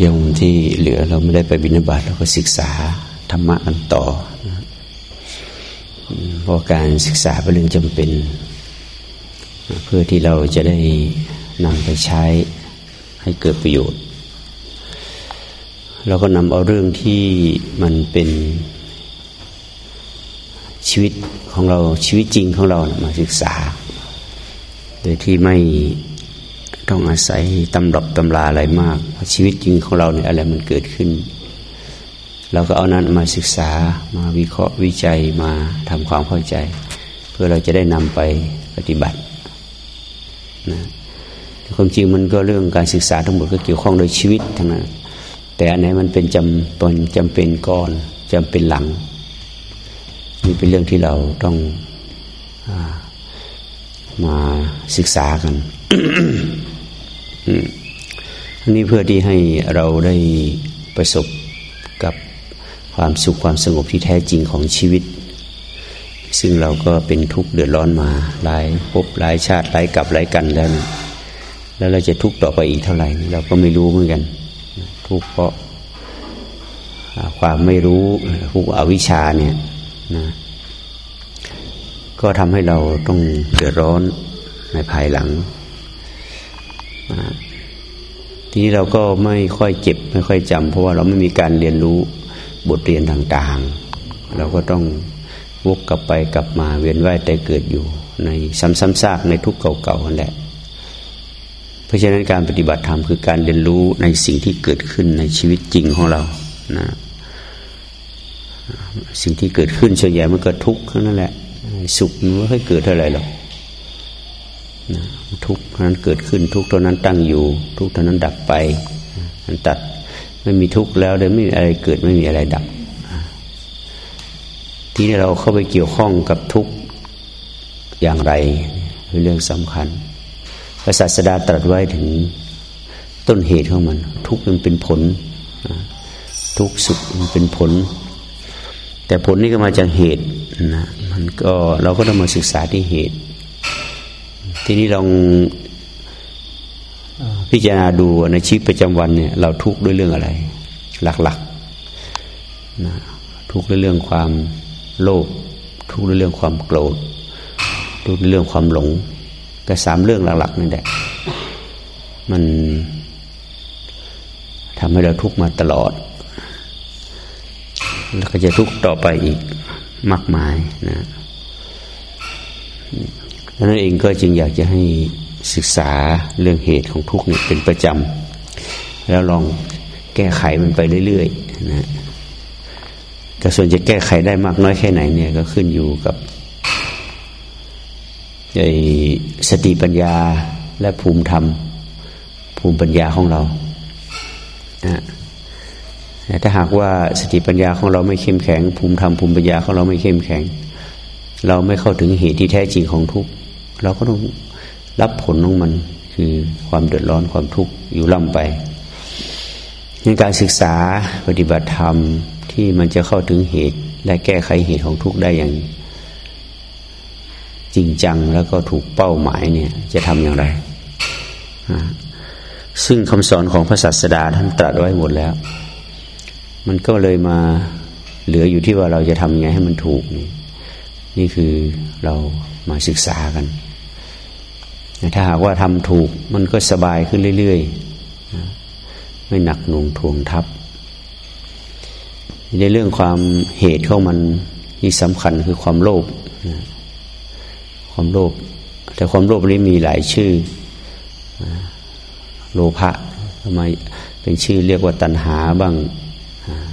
โยมที่เหลือเราไม่ได้ไปบิณฑบาตเราก็ศึกษาธรรมะกันต่อเพราะการศึกษาเป็นเรื่องจำเป็น เพื่อที่เราจะได้นำไปใช้ให้เกิดประโยชน์เราก็นำเอาเรื่องที่มันเป็นชีวิตของเราชีวิตจริงของเรามาศึกษา โดยที่ไม่ ต้องอาศัยตำรับตำราอะไรมากชีวิตจริงของเราเนี่ยอะไรมันเกิดขึ้น เราก็เอานั้นมาศึกษามาวิเคราะห์วิจัยมาทำความเข้าใจ เพื่อเราจะได้นำไปปฏิบัตินะความจริงมันก็เรื่องการศึกษาทั้งหมดก็เกี่ยวข้องโดยชีวิตทั้งนั้นแต่อันไหนมันเป็นจำเป็นจำเป็นก่อนจำเป็นหลังนี่เป็นเรื่องที่เราต้องอมาศึกษากัน อันนี้เพื่อที่ให้เราได้ประสบกับความสุขความสงบที่แท้จริงของชีวิต ซึ่งเราก็เป็นทุกข์เดือดร้อนมาหลายภพหลายชาติหลายกับหลายกันแล้วนะแล้วเราจะทุกข์ต่อไปอีกเท่าไหร่ เราก็ไม่รู้เหมือนกัน ทุกข์เพราะความไม่รู้ทุกอวิชชาเนี่ยนะก็ทำให้เราต้องเดือดร้อนในภายหลัง ทีนี้เราก็ไม่ค่อยเจ็บ ไม่ค่อยจำเพราะว่าเราไม่มีการเรียนรู้บทเรียนต่างๆ เราก็ต้องวกกลับไปกลับมาเวียนว่ายแต่เกิดอยู่ ในซ้ำๆซากในทุกเก่าๆนั่นแหละ เพราะฉะนั้นการปฏิบัติธรรมคือการเรียนรู้ในสิ่งที่เกิดขึ้นในชีวิตจริงของเรานะสิ่งที่เกิดขึ้นส่วนใหญ่มันก็ทุกข์นั่นแหละ สุขมันไม่ค่อยเกิดเท่าไหร่หรอก ทุกข์นั้นเกิดขึ้นทุกข์ตัวนั้นตั้งอยู่ ทุกข์ตัวนั้นดับไปมันตัดไม่มีทุกแล้วเลยไม่มีอะไรเกิดไม่มีอะไรดับ ที่เราเข้าไปเกี่ยวข้องกับทุกอย่างไรเป็นเรื่องสำคัญพระศาสดาตรัสไว้ถึงต้นเหตุของมัน ทุกมันเป็นผล ทุกสุขมันเป็นผล แต่ผลนี่ก็มาจากเหตุนะมันก็เราก็ต้องมาศึกษาที่เหตุ ทีนี้ลองพิจารณาดูในชีวิตประจำวันเนี่ย เราทุกข์ด้วยเรื่องอะไร หลักๆนะทุกข์ด้วยเรื่องความโลภทุกข์ด้วยเรื่องความโกรธทุกข์ด้วยเรื่องความหลงก็สามเรื่องหลักๆนั่นแหละมันทำให้เราทุกข์มาตลอด แล้วก็จะทุกข์ต่อไปอีกมากมายนะ นั้นเองก็จึงอยากจะให้ศึกษาเรื่องเหตุของทุกข์เนี่ยเป็นประจำ แล้วลองแก้ไขมันไปเรื่อยๆนะแต่ส่วนจะแก้ไขได้มากน้อยแค่ไหนเนี่ยก็ขึ้นอยู่กับไอ้สติปัญญาและภูมิธรรม ภูมิปัญญาของเรานะแต่ถ้าหากว่าสติปัญญาของเราไม่เข้มแข็ง ภูมิธรรมภูมิปัญญาของเราไม่เข้มแข็ง เราไม่เข้าถึงเหตุที่แท้จริงของทุกข์ เราก็ต้องรับผลของมันคือความเดือดร้อนความทุกข์อยู่ล่ำไปในการศึกษาปฏิบัติธรรมที่มันจะเข้าถึงเหตุ และแก้ไขเหตุของทุกข์ได้อย่าง จริงจังแล้วก็ถูกเป้าหมายเนี่ยจะทำอย่างไร ซึ่งคำสอนของพระศาสดาท่านตรัสไว้หมดแล้ว มันก็เลยมาเหลืออยู่ที่ว่าเราจะทำยังไงให้มันถูกนี่นี่คือเรามาศึกษากัน ถ้าหากว่าทำถูกมันก็สบายขึ้นเรื่อยๆ ไม่หนักหน่วงทวงทับ ในเรื่องความเหตุของมันที่สำคัญคือความโลภความโลภแต่ความโลภนี้มีหลายชื่อ โลภะทำไมเป็นชื่อเรียกว่าตัณหาบ้าง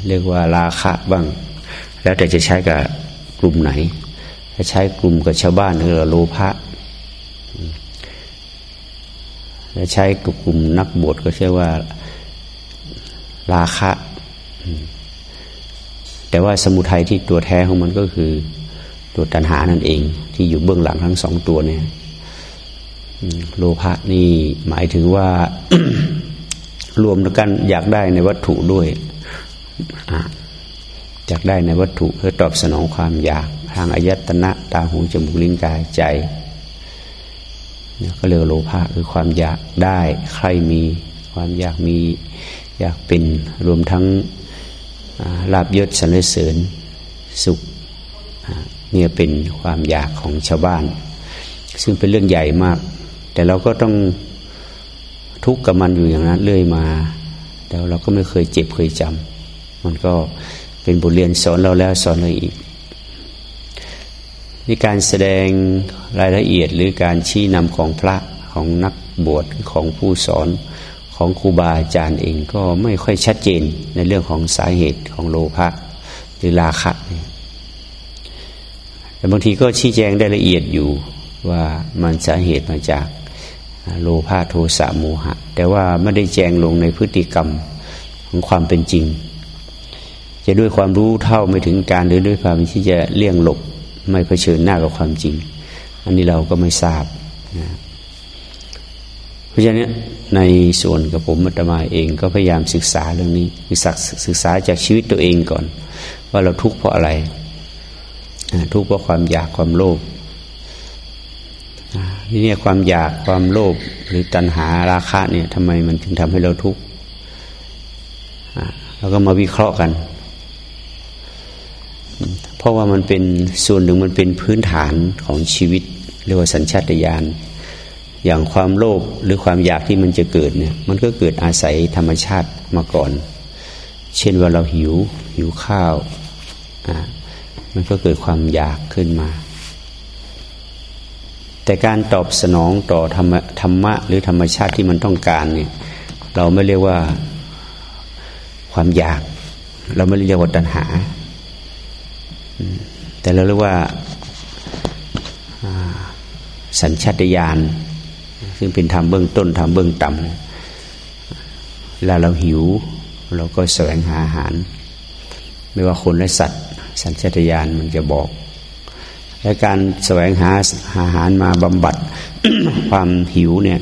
เรียกว่าราคะบ้าง แล้วแต่จะใช้กับกลุ่มไหน ถ้าใช้กลุ่มกับชาวบ้านคือโลภะ และใช้กับกลุ่มนักบวชก็เชื่อว่าราคะ แต่ว่าสมุทัยที่ตัวแท้ของมันก็คือตัวตัณหานั่นเอง ที่อยู่เบื้องหลังทั้งสองตัวเนี่ยโลภะนี่หมายถึงว่ารวมกันอยากได้ในวัตถุด้วยอยากได้ในวัตถุเพื่อตอบสนองความอยาก ทางอายตนะ ตาหูจมูกลิ้นกายใจ ก็เรียกโลภะคือความอยากได้ใครมี ความอยากมีอยากเป็นรวมทั้งลาบยศสรรเสริญสุขเนี่ยเป็นความอยากของชาวบ้าน ซึ่งเป็นเรื่องใหญ่มาก แต่เราก็ต้องทุกข์กับมันอยู่อย่างนั้นเรื่อยมาแต่เราก็ไม่เคยเจ็บเคยจำมันก็เป็นบทเรียนสอนเราแล้วสอนเราอีก นี่การแสดงรายละเอียดหรือการชี้นำของพระของนักบวชของผู้สอนของครูบาอาจารย์เองก็ไม่ค่อยชัดเจนในเรื่องของสาเหตุของโลภะหรือราคะแต่บางทีก็ชี้แจงได้ละเอียดอยู่ว่ามันสาเหตุมาจากโลภะโทสะโมหะ แต่ว่าไม่ได้แจงลงในพฤติกรรมของความเป็นจริง จะด้วยความรู้เท่าไม่ถึงการหรือด้วยความที่จะเลี่ยงหลบ ไม่เผชิญหน้ากับความจริง อันนี้เราก็ไม่ทราบนะเพราะฉะนั้นในส่วนกับผมมัตมาเองก็พยายามศึกษาเรื่องนี้ศึกษาจากชีวิตตัวเองก่อน ว่าเราทุกข์เพราะอะไร ทุกข์เพราะความอยากความโลภนี่เนี่ยความอยากความโลภหรือตัณหาราคะเนี่ยทำไมมันถึงทำให้เราทุกข์เราก็มาวิเคราะห์กัน ราะว่ามันเป็นส่วนหนึ่งมันเป็นพื้นฐานของชีวิตเรียกว่าสัญชาตญาณอย่างความโลภหรือความอยากที่มันจะเกิดเนี่ยมันก็เกิดอาศัยธรรมชาติมาก่อน เช่นว่าเราหิวหิวข้าวอ่ามันก็เกิดความอยากขึ้นมา แต่การตอบสนองต่อธรรมธรรมะหรือธรรมชาติที่มันต้องการเนี่ยเราไม่เรียกว่าความอยาก เราไม่เรียกว่าตัณหา แต่เราเรียกว่าสัญชาตญาณซึ่งเป็นธรรมเบื้องต้นธรรมเบื้องต่ำเวลาเราหิว เราก็แสวงหาอาหาร ไม่ว่าคนและสัตว์ สัญชาตญาณมันจะบอก และการแสวงหาอาหารมาบำบัดความหิวเนี่ย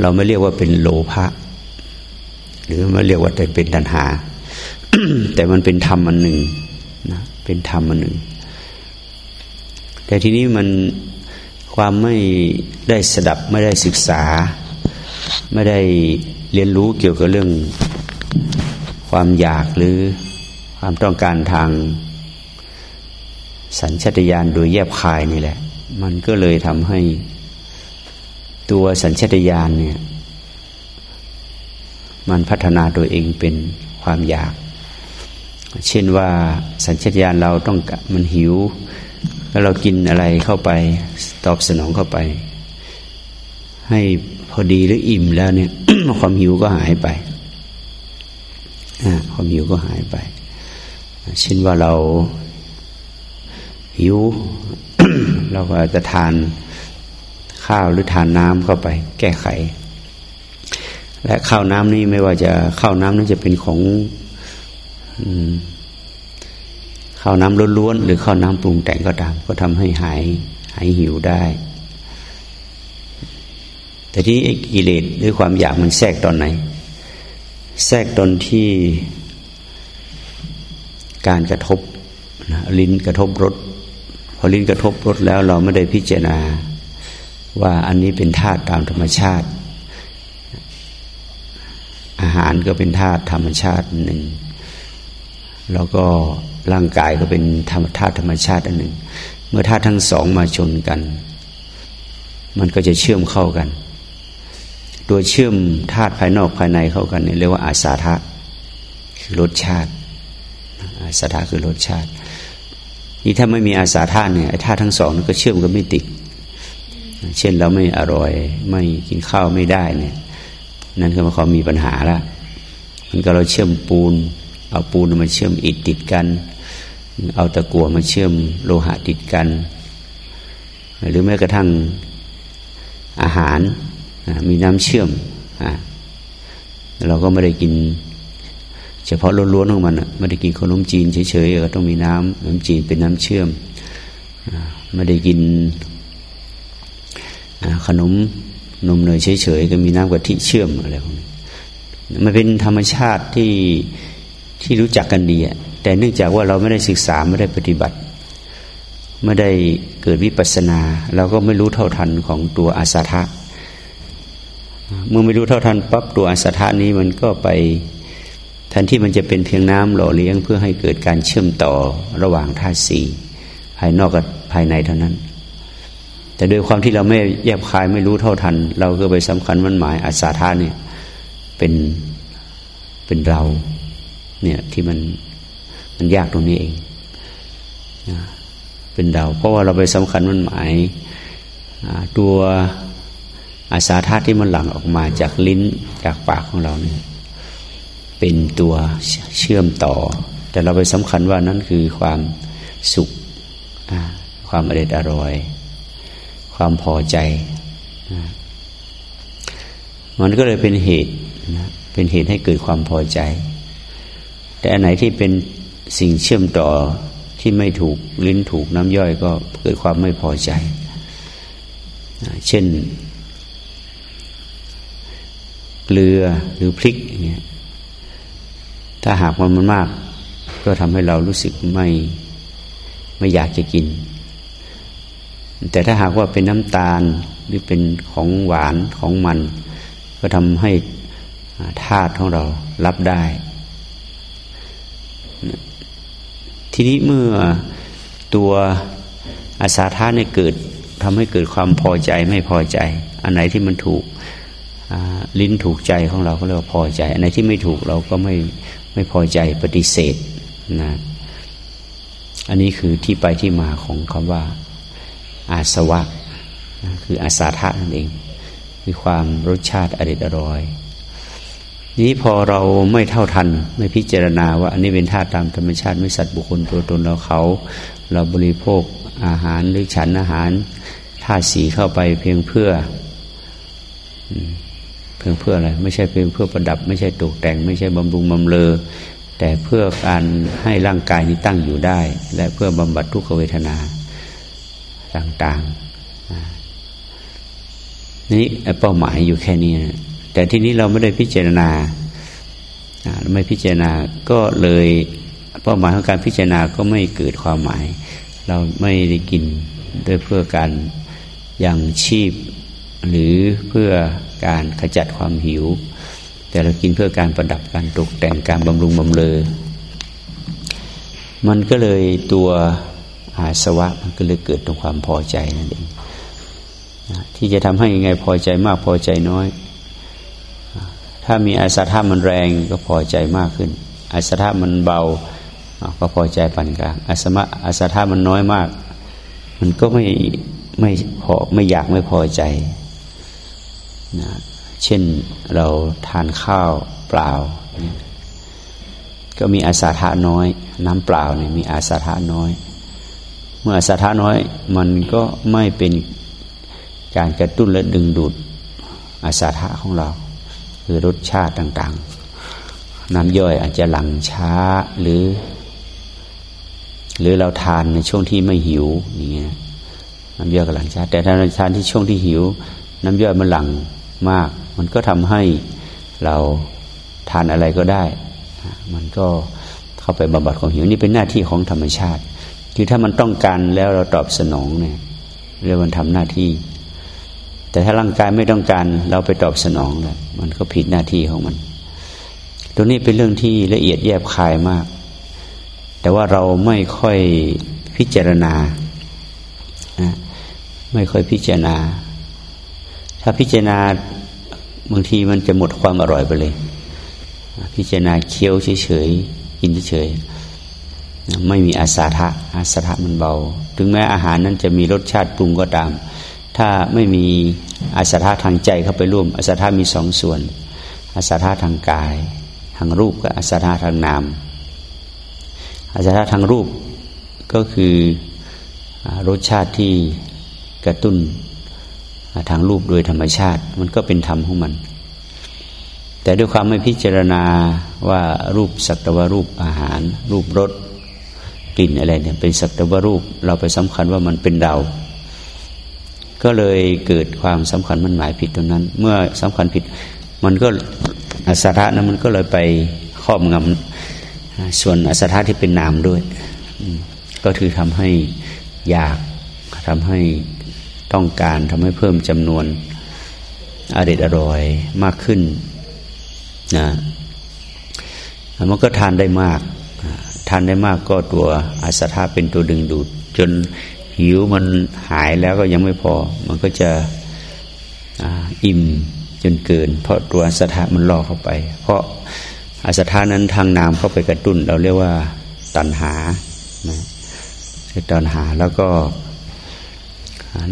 เราไม่เรียกว่าเป็นโลภะหรือไม่เรียกว่าแต่เป็นตัณหา แต่มันเป็นธรรมอันหนึ่งนะเป็นธรรมอันหนึ่ง แต่ทีนี้มันความไม่ได้สดับไม่ได้ศึกษา ไม่ได้เรียนรู้เกี่ยวกับเรื่องความอยากหรือความต้องการทางสัญชตาตญาณโดยแยบคายนี่แหละ มันก็เลยทำให้ตัวสัญชตาตญาณเนี่ย มันพัฒนาตัวเองเป็นความอยาก เช่นว่าสัญชาตญาณเราต้องมันหิว แล้วเรากินอะไรเข้าไปตอบสนองเข้าไป ให้พอดีหรืออิ่มแล้วเนี่ย ความหิวก็หายไปความหิวก็หายไป เช่นว่าเราหิว เราก็จะทานข้าวหรือทานน้ำเข้าไป แก้ไข และข้าวน้ำนี้ไม่ว่าจะข้าวน้ำนั้นจะเป็นของ ข้าวน้ำล้วนๆหรือข้าวน้ำปรุงแต่งก็ตาม ก็ทำให้หายหายหิวได้ แต่ที่กิเลสด้วยความอยากมันแทรกตอนไหน แทรกตอนที่การกระทบนะลิ้นกระทบรสพอลิ้นกระทบรสแล้วเราไม่ได้พิจารณาว่าอันนี้เป็นธาตุตามธรรมชาติ อาหารก็เป็นธาตุธรรมชาติหนึ่ง แล้วก็ร่างกายก็เป็นธรรมธาตุธรรมชาติอันหนึ่ง เมื่อธาตุทั้งสองมาชนกัน มันก็จะเชื่อมเข้ากันตัวเชื่อมธาตุภายนอกภายในเข้ากันเนี่ยเรียกว่าอาสาทะคือรสชาติ อาสาทะคือรสชาติ นี่ถ้าไม่มีอาสาธาเนี่ยธาตุทั้งสองนั้นก็เชื่อมกันไม่ติด เช่นเราไม่อร่อย ไม่กินข้าวไม่ได้เนี่ย นั่นก็มาเขามีปัญหาละมันก็เราเชื่อมปูน เอาปูนมาเชื่อมอิฐติดกัน เอาตะกั่วมาเชื่อมโลหะติดกัน หรือแม้กระทั่งอาหารมีน้ำเชื่อมเราก็ไม่ได้กิน เฉพาะล้วนๆของมันไม่ได้กินขนมจีนเฉยๆก็ต้องมีน้ำน้ำจีนเป็นน้ำเชื่อมไม่ได้กินขนมนมเนยเฉยๆก็มีน้ำกะทิเชื่อมอะไรพวกนี้มันเป็นธรรมชาติที่ ที่รู้จักกันดีแต่เนื่องจากว่าเราไม่ได้ศึกษาไม่ได้ปฏิบัติไม่ได้เกิดวิปัสนา เราก็ไม่รู้เท่าทันของตัวอาสาทะเมื่อไม่รู้เท่าทันปั๊บตัวอาสาทะนี้มันก็ไปแทนที่มันจะเป็นเพียงน้ำหล่อเลี้ยง เพื่อให้เกิดการเชื่อมต่อระหว่างธาตุสี่ภายนอกกับภายในเท่านั้น แต่โดยความที่เราไม่แยบคายไม่รู้เท่าทัน เราก็ไปสำคัญมันหมายอาสาธาเนี่ยเป็นเป็นเรา เนี่ยที่มันมันยากตรงนี้เองนะเป็นเราเพราะว่าเราไปสำคัญมันหมายตัวอาสาธาตุที่มันหลั่งออกมาจากลิ้นจากปากของเราเนี่ยเป็นตัวเชื่อมต่อ แต่เราไปสำคัญว่านั่นคือความสุขความอเด็ดอร่อย ความพอใจมันก็เลยเป็นเหตุเป็นเหตุให้เกิดความพอใจ แต่อันไหนที่เป็นสิ่งเชื่อมต่อที่ไม่ถูกลิ้นถูกน้ำย่อยก็เกิดความไม่พอใจ เช่นเกลือหรือพริกอย่างเงี้ยถ้าหากมันมันมาก ก็ทำให้เรารู้สึกไม่ไม่อยากจะกิน แต่ถ้าหากว่าเป็นน้ำตาลหรือเป็นของหวานของมัน ก็ทำให้ธาตุของเรารับได้ ทีนี้เมื่อตัวอาสาธาเนี่ยเกิดทำให้เกิดความพอใจไม่พอใจ อันไหนที่มันถูกลิ้นถูกใจของเราก็เรียกว่าพอใจ อันไหนที่ไม่ถูกเราก็ไม่ไม่พอใจปฏิเสธนะอันนี้คือที่ไปที่มาของคำว่า อาสวะนะคืออาสาทะนั่นเองคือความรสชาติอริดอร่อย นี้พอเราไม่เท่าทัน ไม่พิจารณาว่าอันนี้เป็นธาตุตามธรรมชาติไม่สัตว์บุคคลตัวตนเราเขา เราบริโภคอาหารหรือฉันอาหารธาตุสีเข้าไปเพียงเพื่อเพียงเพื่ออะไรไม่ใช่เพียงเพื่อประดับ ไม่ใช่ตกแต่ง ไม่ใช่บำรุงบำเลอแต่เพื่อการให้ร่างกายนี้ตั้งอยู่ได้ และเพื่อบำบัดทุกขเวทนาต่างๆนี่เป้าหมายอยู่แค่นี้นะ แต่ที่นี้เราไม่ได้พิจารณาไม่พิจารณาก็เลยเป้าหมายของการพิจารณาก็ไม่เกิดความหมาย เราไม่ได้กินด้วยเพื่อการยังชีพ หรือเพื่อการขจัดความหิว แต่เรากินเพื่อการประดับการตกแต่งการบำรุงบำเรอมันก็เลยตัวอาสวะมันก็เลยเกิดตรงความพอใจนั่นเองที่จะทำให้ยังไงพอใจมากพอใจน้อย ถ้ามีอาสาธามันแรงก็พอใจมากขึ้น อาสาธามันเบาก็พอใจปานกลางอาสมะอาสาธามันน้อยมาก มันก็ไม่ไม่พอไม่อยากไม่พอใจนะเช่นเราทานข้าวเปล่า ก็มีอาสาทะน้อย น้ำเปล่าเนี่ยมีอาสาทะน้อย เมื่ออาสาทะน้อย มันก็ไม่เป็นการกระตุ้นและดึงดูดอาสาทะของเรา คือรสชาติต่าง ๆ น้ำย่อยอาจจะหลังช้าหรือ หรือเราทานในช่วงที่ไม่หิวอย่างเงี้ยน้ำย่อยกับหลังช้า แต่ถ้าเราทานที่ช่วงที่หิว น้ำย่อยมันหลังมาก มันก็ทำให้เราทานอะไรก็ได้ มันก็เข้าไปบำบัดความหิวนี่เป็นหน้าที่ของธรรมชาติ คือถ้ามันต้องการแล้วเราตอบสนองเนี่ยเรียกว่าทำหน้าที่ แต่ถ้าร่างกายไม่ต้องการ เราไปตอบสนองแล้วมันก็ผิดหน้าที่ของมันตัวนี้เป็นเรื่องที่ละเอียดแยบคายมาก แต่ว่าเราไม่ค่อยพิจารณานะไม่ค่อยพิจารณา ถ้าพิจารณาบางทีมันจะหมดความอร่อยไปเลย พิจารณาเคี้ยวเฉยๆกินเฉยๆไม่มีอาสาทะอาสาทะมันเบา ถึงแม้อาหารนั้นจะมีรสชาติปรุงก็ตาม ถ้าไม่มี อาสาทะทางใจเข้าไปร่วมอาสาทะมีสองส่วน อาสาทะทางกาย ทางรูปกับอาสาทะทางนามอาสาทะทางรูปก็คือรสชาติที่กระตุ้นทางรูปโดยธรรมชาติ มันก็เป็นธรรมของมัน แต่ด้วยความไม่พิจารณาว่ารูปสัตวรูปอาหาร รูปรสกลิ่นอะไรเนี่ยเป็นสัตวรูป เราไปสำคัญว่ามันเป็นเรา ก็เลยเกิดความสำคัญมันหมายผิดตรงนั้น เมื่อสำคัญผิด มันก็อาสาทะนั้นมันก็เลยไปครอบงำส่วนอาสาทะที่เป็นนามด้วย ก็คือทำให้อยากทำให้ต้องการทำให้เพิ่มจำนวนอร่อยอร่อยมากขึ้นนะมันก็ทานได้มาก ทานได้มากก็ตัวอาสาเป็นตัวดึงดูดจน หิวมันหายแล้วก็ยังไม่พอ มันก็จะอิ่มจนเกิน เพราะตัวอาสามันล่อเข้าไป เพราะอาสานั้นทางน้ำเข้าไปกระตุ้น เราเรียกว่าตันหานะตันหาแล้วก็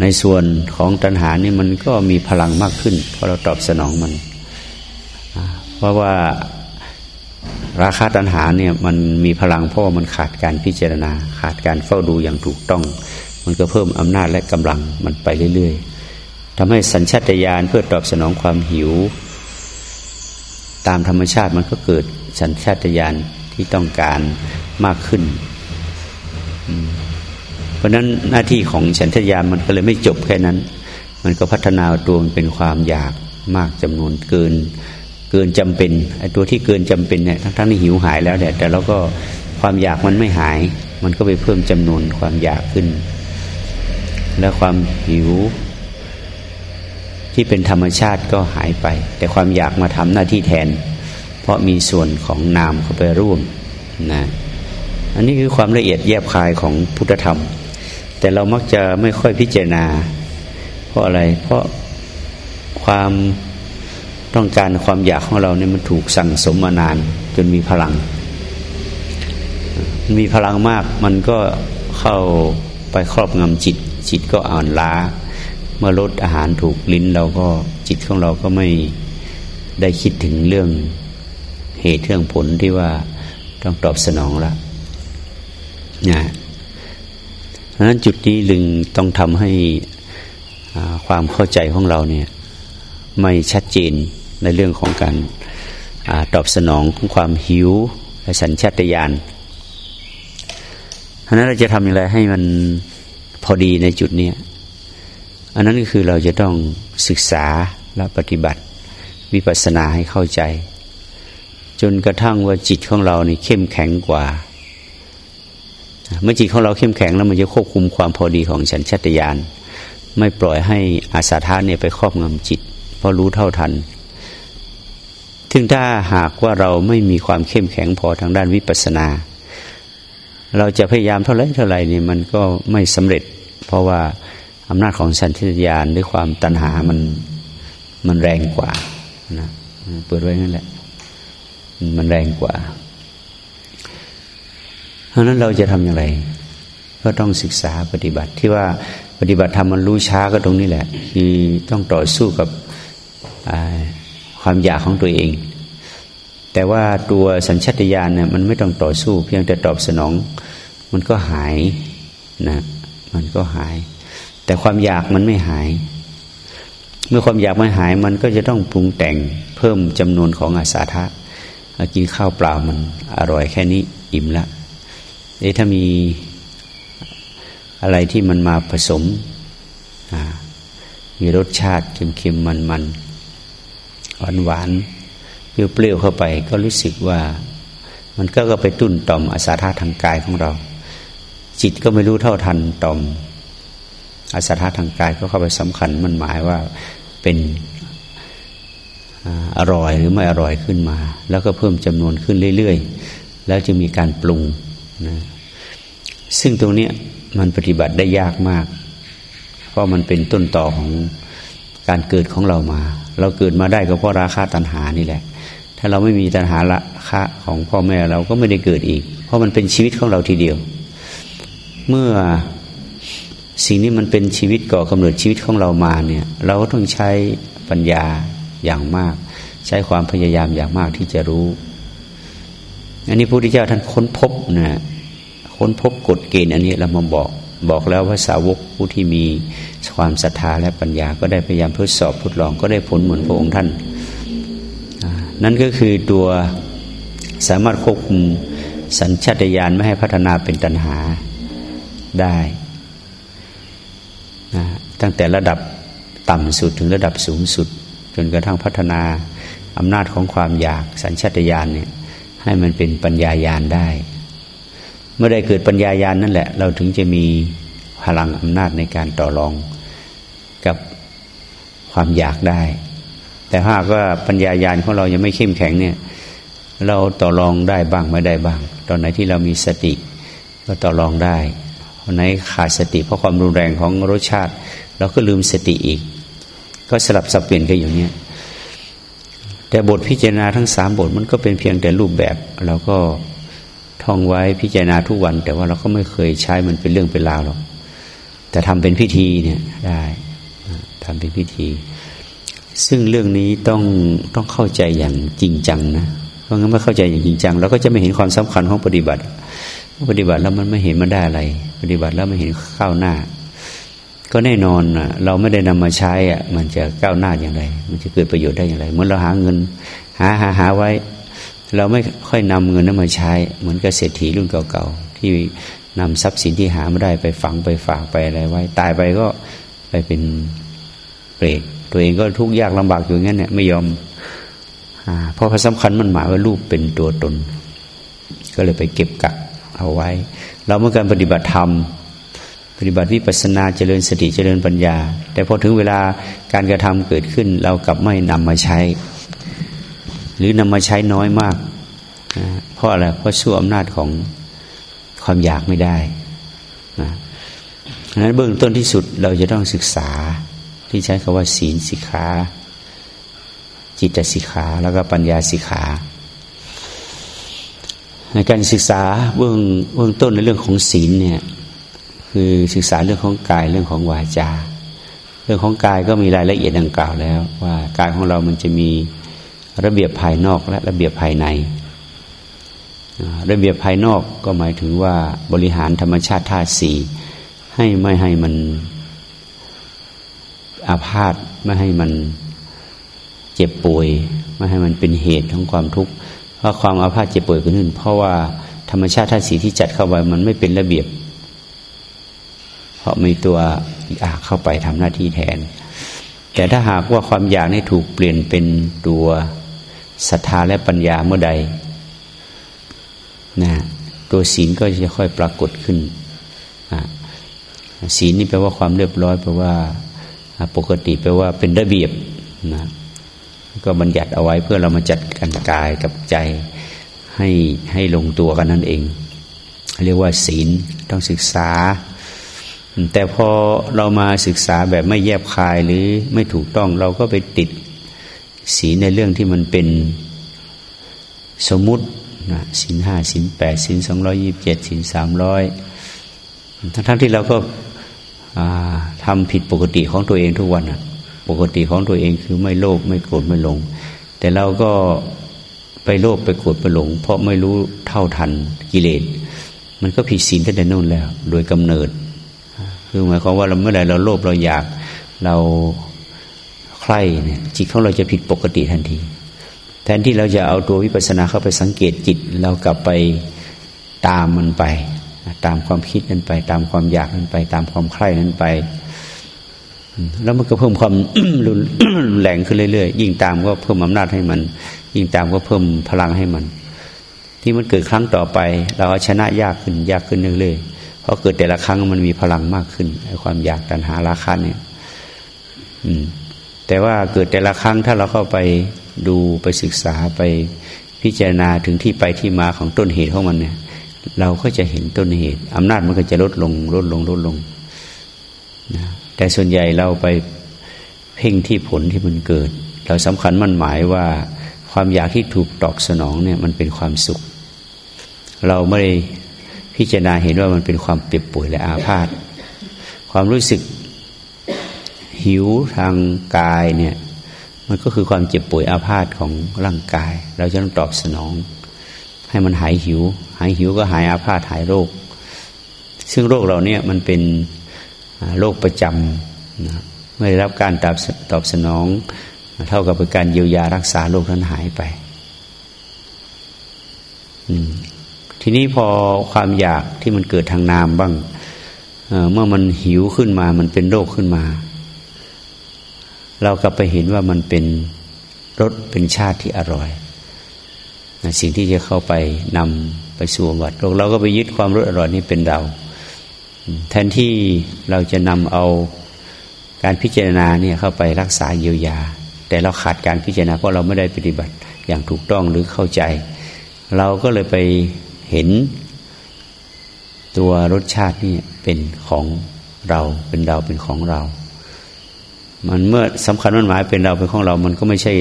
ในส่วนของตัณหานี่มันก็มีพลังมากขึ้น เพราะเราตอบสนองมัน เพราะว่าราคาตัณหาเนี่ยมันมีพลังเพราะมันขาดการพิจารณา ขาดการเฝ้าดูอย่างถูกต้อง มันก็เพิ่มอำนาจและกำลังมันไปเรื่อยๆทำให้สัญชาตญาณเพื่อตอบสนองความหิว ตามธรรมชาติมันก็เกิดสัญชาตญาณที่ต้องการมากขึ้น เพราะนั้นหน้าที่ของฉันทยานมันก็เลยไม่จบแค่นั้น มันก็พัฒนาตัวมันเป็นความอยากมากจำนวนเกินเกินจำเป็นไอ้ตัวที่เกินจำเป็นเนี่ยทั้งทั้งที่หิวหายแล้วเนี่ยแต่เราก็ความอยากมันไม่หาย มันก็ไปเพิ่มจำนวนความอยากขึ้น และความหิว ที่เป็นธรรมชาติก็หายไป แต่ความอยากมาทำหน้าที่แทน เพราะมีส่วนของนามเข้าไปร่วมนะอันนี้คือความละเอียดแยบคายของพุทธธรรม แต่เรามักจะไม่ค่อยพิจารณา เพราะอะไร เพราะความต้องการความอยากของเราเนี่ยมันถูกสั่งสมมานานจนมีพลัง มีพลังมากมันก็เข้าไปครอบงำจิต จิตก็อ่อนล้า เมื่อลดอาหารถูกลิ้นเราก็จิตของเราก็ไม่ได้คิดถึงเรื่องเหตุเรื่องผลที่ว่าต้องตอบสนองละนะเพราะนั้นจุดนี้ลึงต้องทำให้ความเข้าใจของเราเนี่ยไม่ชัดเจนในเรื่องของการอตอบสนองของความหิวและสัญชาตญาณเพราะนั้นเราจะทำอย่างไรให้มัน พอดีในจุดนี้อันนั้นก็คือเราจะต้องศึกษาและปฏิบัติ วิปัสสนาให้เข้าใจ จนกระทั่งว่าจิตของเรานี่เข้มแข็งกว่า เมื่อจิตของเราเข้มแข็งแล้วมันจะควบคุมความพอดีของฉันชัตยาน ไม่ปล่อยให้อาสาทานเนี่ยไปครอบงำจิต เพราะรู้เท่าทันถึงถ้าหากว่าเราไม่มีความเข้มแข็งพอทางด้านวิปัสสนา เราจะพยายามเท่าไรเท่าไรนี่มันก็ไม่สำเร็จ เพราะว่าอำนาจของสันทิยานด้วยความตัณหามันมันแรงกว่านะเปิดไว้นั่นแหละ มันแรงกว่าเพราะนั้นเราจะทำอย่างไร ก็ต้องศึกษาปฏิบัติที่ว่าปฏิบัติทำมันรู้ช้าก็ตรงนี้แหละ คือต้องต่อสู้กับความอยากของตัวเอง แต่ว่าตัวสัญชตาตญาณเนี่ยมันไม่ต้องต่อสู้ เพียงแต่ตอบสนอง มันก็หายนะมันก็หาย แต่ความอยากมันไม่หาย เมื่อความอยากไม่หายมันก็จะต้องปรุงแต่งเพิ่มจำนวนของอาสาทะกินข้าวเปล่ามันอร่อยแค่นี้อิ่มละเอ๊ถ้ามีอะไรที่มันมาผสมมีรสชาติเค็มๆมันๆหวานหวาน เปรี้ยวๆเข้าไป ก็รู้สึกว่า มันก็ก็ไปตุ้นต่อมอาสาธาทางกายของเรา จิตก็ไม่รู้เท่าทันต่อม อาสาธาทางกายก็เข้าไปสำคัญ มันหมายว่าเป็นอร่อยหรือไม่อร่อยขึ้นมา แล้วก็เพิ่มจำนวนขึ้นเรื่อยๆ แล้วจะมีการปรุงนะซึ่งตรงนี้มันปฏิบัติได้ยากมาก เพราะมันเป็นต้นต่อของการเกิดของเรามา เราเกิดมาได้ก็เพราะราคาตัณหานี่แหละ ถ้าเราไม่มีตัณหาละคะของพ่อแม่เราก็ไม่ได้เกิดอีก เพราะมันเป็นชีวิตของเราทีเดียว เมื่อสิ่งนี้มันเป็นชีวิตก่อกำเนิดชีวิตของเรามาเนี่ย เราก็ต้องใช้ปัญญาอย่างมาก ใช้ความพยายามอย่างมากที่จะรู้ อันนี้พระพุทธเจ้าท่านค้นพบนะค้นพบกฎเกณฑ์อันนี้เรามาบอกบอกแล้วว่าสาวกผู้ที่มีความศรัทธาและปัญญา ก็ได้พยายามทดสอบทดลองก็ได้ผลเหมือนพระองค์ท่าน นั่นก็คือตัวสามารถควบคุมสัญชาตญาณไม่ให้พัฒนาเป็นตัณหาได้นะตั้งแต่ระดับต่ำสุดถึงระดับสูงสุด จนกระทั่งพัฒนาอำนาจของความอยากสัญชาตญาณเนี่ยให้มันเป็นปัญญายาณได้ เมื่อได้เกิดปัญญายาณนั่นแหละ เราถึงจะมีพลังอำนาจในการต่อรองกับความอยากได้ แต่หากว่าปัญญายาณของเรายังไม่เข้มแข็งเนี่ย เราต่อรองได้บ้างไม่ได้บ้าง ตอนไหนที่เรามีสติก็ต่อรองได้วันไหนขาดสติเพราะความรุนแรงของรสชาติ เราก็ลืมสติอีก ก็สลับสับเปลี่ยนกันอย่างนี้แต่บทพิจารณาทั้งสามบทมันก็เป็นเพียงแต่รูปแบบเราก็ท่องไว้พิจารณาทุกวัน แต่ว่าเราก็ไม่เคยใช้มันเป็นเรื่องเป็นราวหรอกแต่ทำเป็นพิธีเนี่ยได้ทำเป็นพิธี ซึ่งเรื่องนี้ต้องต้องเข้าใจอย่างจริงจังนะเพราะงั้นไม่เข้าใจอย่างจริงจังเราก็จะไม่เห็นความสำคัญของปฏิบัติ ปฏิบัติแล้วมันไม่เห็นมันได้อะไร ปฏิบัติแล้วไม่เห็นข้าวหน้า ก็แน่นอนอะเราไม่ได้นำมาใช้อะมันจะก้าวหน้าอย่างไร มันจะเกิดประโยชน์ได้อย่างไร เหมือนเราหาเงิน หาหาหาไว้ เราไม่ค่อยนำเงินนั้นมาใช้ เหมือนกับเศรษฐีรุ่นเก่าๆที่นำทรัพย์สินที่หาไม่ได้ไปฝังไปฝากไปอะไรไว้ ตายไปก็ไปเป็นเปรต ตัวเองก็ทุกข์ยากลำบากอยู่งั้นเนี่ยไม่ยอมเพราะพระสำคัญมันหมายว่ารูปเป็นตัวตน ก็เลยไปเก็บกักเอาไว้ เราเมื่อการปฏิบัติธรรม ปฏิบัติวิปัสนาเจริญสติเจริญปัญญา แต่พอถึงเวลาการกระทำเกิดขึ้น เรากลับไม่นำมาใช้ หรือนำมาใช้น้อยมาก เพราะอะไรเพราะสู้อำนาจของความอยากไม่ได้นะฉะนั้นเบื้องต้นที่สุดเราจะต้องศึกษา ที่ใช้คาว่าศีลสิกขาจิตสิกขาแล้วก็ปัญญาสิกขาในการศึกษาเบื้องเบื้องต้นในเรื่องของศีลเนี่ยคือศึกษาเรื่องของกายเรื่องของวาจา เรื่องของกายก็มีรายละเอียดดังกล่าวแล้ว ว่ากายของเรามันจะมีระเบียบภายนอกและระเบียบภายใน ระเบียบภายนอกก็หมายถึงว่าบริหารธรรมชาติธาตุสี่ให้ไม่ให้มัน อาพาธไม่ให้มันเจ็บป่วย ไม่ให้มันเป็นเหตุของความทุกข์เพราะความอาพาธเจ็บป่วยกิดขึ้นเพราะว่าธรรมชาติธาตุสีที่จัดเข้าไปมันไม่เป็นระเบียบ เพราะมีตัวอยากเข้าไปทำหน้าที่แทน แต่ถ้าหากว่าความอยากนี่ถูกเปลี่ยนเป็นตัวศรัทธาและปัญญาเมื่อใดนะตัวศีลก็จะค่อยปรากฏขึ้นศีลนี่แปลว่าความเรียบร้อยแปลว่า ปกติแปลว่าเป็นระเบียบนะก็บัญญัติเอาไว้เพื่อเรามาจัดการกายกับใจให้ให้ลงตัวกันนั่นเอง เรียกว่าศีลต้องศึกษา แต่พอเรามาศึกษาแบบไม่แยบคายหรือไม่ถูกต้องเราก็ไปติดศีลในเรื่องที่มันเป็นสมมุตินะสินห้าสินแปดสินสองร้อยยิบเจ็ดสินสามร้อยทั้งทั้งที่เราก็ ทำผิดปกติของตัวเองทุกวันนะปกติของตัวเองคือไม่โลภไม่โกรธไม่หลง แต่เราก็ไปโลภไปโกรธไปหลง เพราะไม่รู้เท่าทันกิเลสมันก็ผิดศีลตั้งแต่นู่นแล้ว โดยกำเนิด คือหมายความว่าเราเมื่อไรเราโลภเราอยากเราใคร่เนี่ยจิตของเราจะผิดปกติทันที แทนที่เราจะเอาตัววิปัสสนาเข้าไปสังเกตจิต เรากลับไปตามมันไป ตามความคิดนั้นไป ตามความอยากนั้นไป ตามความใคร่นั้นไป แล้วมันก็เพิ่มความรุนแรงขึ้นเรื่อยๆยิ่งตามก็เพิ่มอำนาจให้มัน ยิ่งตามก็เพิ่มพลังให้มัน ที่มันเกิดครั้งต่อไป เราเอาชนะยากขึ้นยากขึ้นเรื่อยๆเพราะเกิดแต่ละครั้งมันมีพลังมากขึ้นความอยากตัณหาราคะเนี่ย อืม แต่ว่าเกิดแต่ละครั้งถ้าเราเข้าไปดูไปศึกษาไปพิจารณาถึงที่ไปที่มาของต้นเหตุของมันเนี่ย เราก็จะเห็นต้นเหตุอำนาจมันก็จะลดลงลดลงลดลงนะแต่ส่วนใหญ่เราไปเพ่งที่ผลที่มันเกิด เราสำคัญมันหมายว่าความอยากที่ถูกตอบสนองเนี่ยมันเป็นความสุข เราไม่ได้พิจารณาเห็นว่ามันเป็นความเปียบป่วยและอาพาธความรู้สึกหิวทางกายเนี่ยมันก็คือความเจ็บป่วยอาพาธของร่างกาย เราจะต้องตอบสนอง ให้มันหายหิว หายหิวก็หายอาพาธหายโรค ซึ่งโรคเราเนี่ยมันเป็นโรคประจำนะเมื่อได้รับการตอบตอบสนอง เท่ากับเป็นการเยียวยารักษาโรคนั้นหายไปทีนี้พอความอยากที่มันเกิดทางนามบ้างเมื่อมันหิวขึ้นมา มันเป็นโรคขึ้นมา เรากลับไปเห็นว่ามันเป็นรสเป็นชาติที่อร่อย สิ่งที่จะเข้าไปนำ ไปสู่วัดเราก็ไปยึดความรสอร่อยนี้เป็นเรา แทนที่เราจะนำเอาการพิจารณาเนี่ยเข้าไปรักษาเยียวยา แต่เราขาดการพิจารณาเพราะเราไม่ได้ปฏิบัติอย่างถูกต้องหรือเข้าใจ เราก็เลยไปเห็นตัวรสชาตินี่เป็นของเราเป็นเราเป็นของเรา มันเมื่อสำคัญมันหมายเป็นเราเป็นของเรา มันก็ไม่ใช่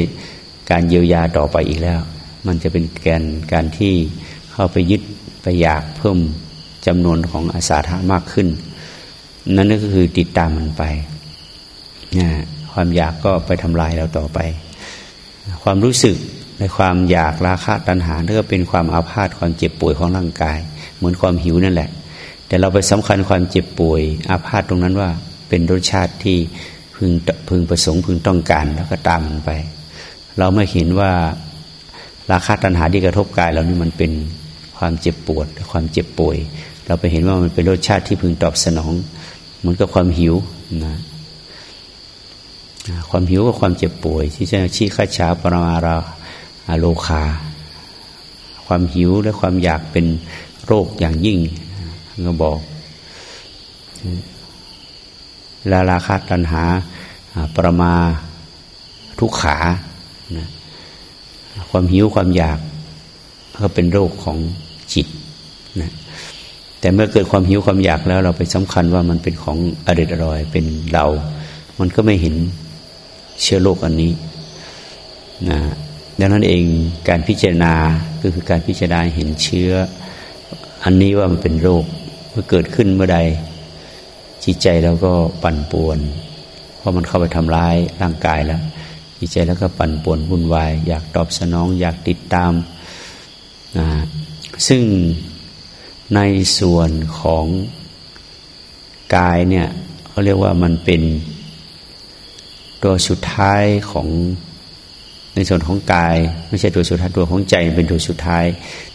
การเยียวยาต่อไปอีกแล้ว มันจะเป็นแกนการที่ เข้าไปยึดไปอยากเพิ่มจำนวนของอาสาทามากขึ้น นั่นก็คือติดตามมันไปนะความอยากก็ไปทำลายเราต่อไป ความรู้สึกในความอยากราคะตัณหาก็เป็นความอาพาธความเจ็บป่วยของร่างกาย เหมือนความหิวนั่นแหละ แต่เราไปสำคัญความเจ็บป่วย อาพาธตรงนั้นว่าเป็นรสชาติที่พึงพึงประสงค์พึงต้องการแล้วก็ตามมันไป เราไม่เห็นว่าราคาตัณหาที่กระทบกายเรานี่มันเป็น ความเจ็บปวด ความเจ็บป่วย เราไปเห็นว่ามันเป็นรสชาติที่พึงตอบสนอง เหมือนกับความหิวนะความหิวกับความเจ็บป่วย ที่จะชี้ข้าชาปรมาราโลคา ความหิวและความอยากเป็นโรคอย่างยิ่งก็บอกลาราคาตัณหาประมาทุกขานะความหิวความอยากก็เป็นโรคของ จิตนะแต่เมื่อเกิดความหิวความอยากแล้ว เราไปสำคัญว่ามันเป็นของอริดอร่อยเป็นเรา มันก็ไม่เห็นเชื้อโรคอันนี้นะดังนั้นเองการพิจารณาก็คือการพิจารณาเห็นเชื้อ อันนี้ว่ามันเป็นโรค เมื่อเกิดขึ้นเมื่อใดจิตใจเราก็ปั่นป่วน เพราะมันเข้าไปทำร้ายร่างกายแล้ว จิตใจแล้วก็ปั่นป่วนวุ่นวาย อยากตอบสนอง อยากติดตามนะ ซึ่งในส่วนของกายเนี่ยเขาเรียกว่ามันเป็นตัวสุดท้ายของในส่วนของกาย ไม่ใช่ตัวสุดท้ายตัวของใจเป็นตัวสุดท้าย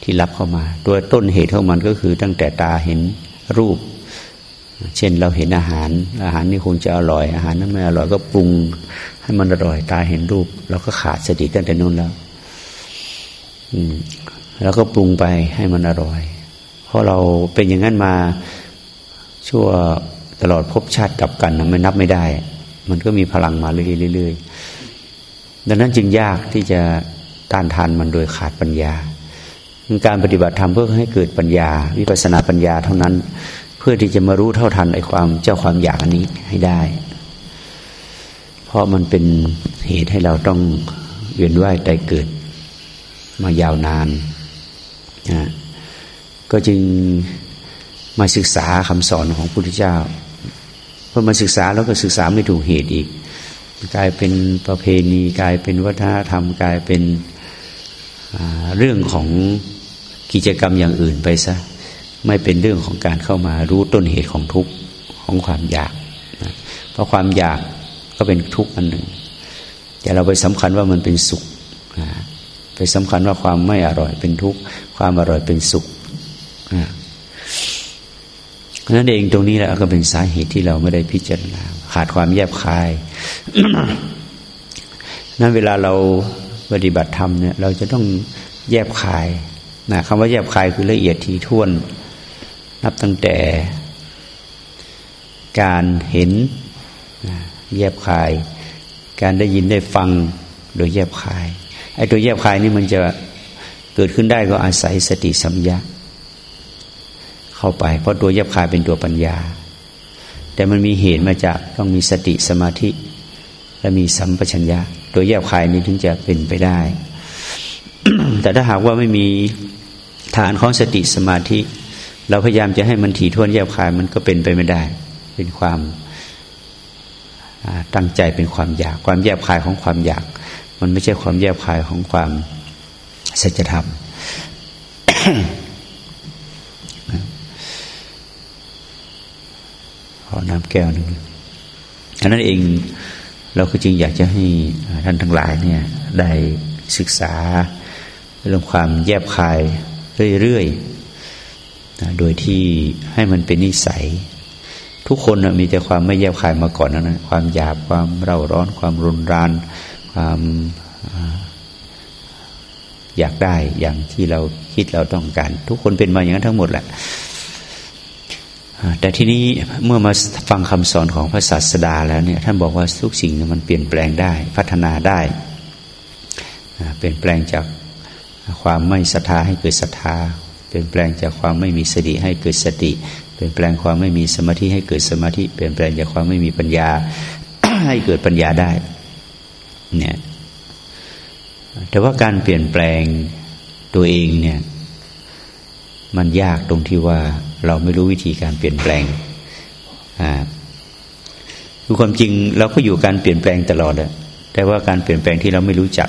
ที่รับเข้ามา ตัวต้นเหตุของมันก็คือตั้งแต่ตาเห็นรูป เช่นเราเห็นอาหาร อาหารนี่คงจะอร่อย อาหารนั้นไม่อร่อยก็ปรุงให้มันอร่อย ตาเห็นรูปเราก็ขาดสติตั้งแต่นู้นแล้วอืม แล้วก็ปรุงไปให้มันอร่อย เพราะเราเป็นอย่างนั้นมาชั่วตลอดภพชาติกับกันไม่นับไม่ได้ มันก็มีพลังมาเรื่อยๆดังนั้นจึงยากที่จะต้านทานมันโดยขาดปัญญา การปฏิบัติธรรมเพื่อให้เกิดปัญญา วิปัสนาปัญญาเท่านั้น เพื่อที่จะมารู้เท่าทันไอ้ความเจ้าความอยากอันนี้ให้ได้ เพราะมันเป็นเหตุให้เราต้องเวียนว่ายตายเกิดมายาวนาน ก็จึงมาศึกษาคำสอนของพระพุทธเจ้าพอมาศึกษาแล้วก็ศึกษาไม่ถูกเหตุอีก กลายเป็นประเพณีกลายเป็นวัฒนธรรมกลายเป็นเรื่องของกิจกรรมอย่างอื่นไปซะไม่เป็นเรื่องของการเข้ามารู้ต้นเหตุของทุกข์ของความอยากนะเพราะความอยากก็เป็นทุกข์อันหนึ่ง แต่เราไปสำคัญว่ามันเป็นสุขนะไปสำคัญว่าความไม่อร่อยเป็นทุกข์ ความอร่อยเป็นสุขนั่นเองตรงนี้แหละก็เป็นสาเหตุที่เราไม่ได้พิจารณา ขาดความแยบคาย นั้นเวลาเราปฏิบัติธรรมเนี่ย เราจะต้องแยบคายนะคำว่าแยบคายคือละเอียดทีท่วน นับตั้งแต่การเห็นแยบคาย การได้ยินได้ฟังโดยแยบคายไอ้ตัวแยบคายนี่มันจะ เกิดขึ้นได้ก็อาศัยสติสัมยาเข้าไป เพราะตัวแยบคายเป็นตัวปัญญา แต่มันมีเหตุมาจากต้องมีสติสมาธิ และมีสัมปชัญญะตัวแยบคายนี้ถึงจะเป็นไปได้ แต่ถ้าหากว่าไม่มีฐานของสติสมาธิ เราพยายามจะให้มันถี่ถ้วนแยบคายมันก็เป็นไปไม่ได้ เป็นความตั้งใจเป็นความอยาก ความแยบคายของความอยาก มันไม่ใช่ความแยบคายของความ สัจธรรม ขอน้ำแก้วหนึ่งอันนั้นเองเราก็จึงอยากจะให้ท่านทั้งหลายเนี่ยได้ศึกษาเรื่องความแยบคายเรื่อยๆโดยที่ให้มันเป็นนิสัย ทุกคนมีแต่ความไม่แยบคายมาก่อนนะความหยาบความเร่าร้อน ความรุนแรงความ อยากได้อย่างที่เราคิดเราต้องการ ทุกคนเป็นมาอย่างนั้นทั้งหมดแหละแต่ที่นี้เมื่อมาฟังคำสอนของพระศาสดาแล้วเนี่ยท่านบอกว่าทุกสิ่งมันเปลี่ยนแปลงได้พัฒนาได้ เปลี่ยนแปลงจากความไม่ศรัทธาให้เกิดศรัทธา เปลี่ยนแปลงจากความไม่มีสติให้เกิดสติ เปลี่ยนแปลงความไม่มีสมาธิให้เกิดสมาธิ เปลี่ยนแปลงจากความไม่มีปัญญาให้เกิดปัญญาได้เนี่ย แต่ว่าการเปลี่ยนแปลงตัวเองเนี่ย มันยากตรงที่ว่าเราไม่รู้วิธีการเปลี่ยนแปลงอ่าคือความจริงเราก็อยู่การเปลี่ยนแปลงตลอดอะแต่ว่าการเปลี่ยนแปลงที่เราไม่รู้จัก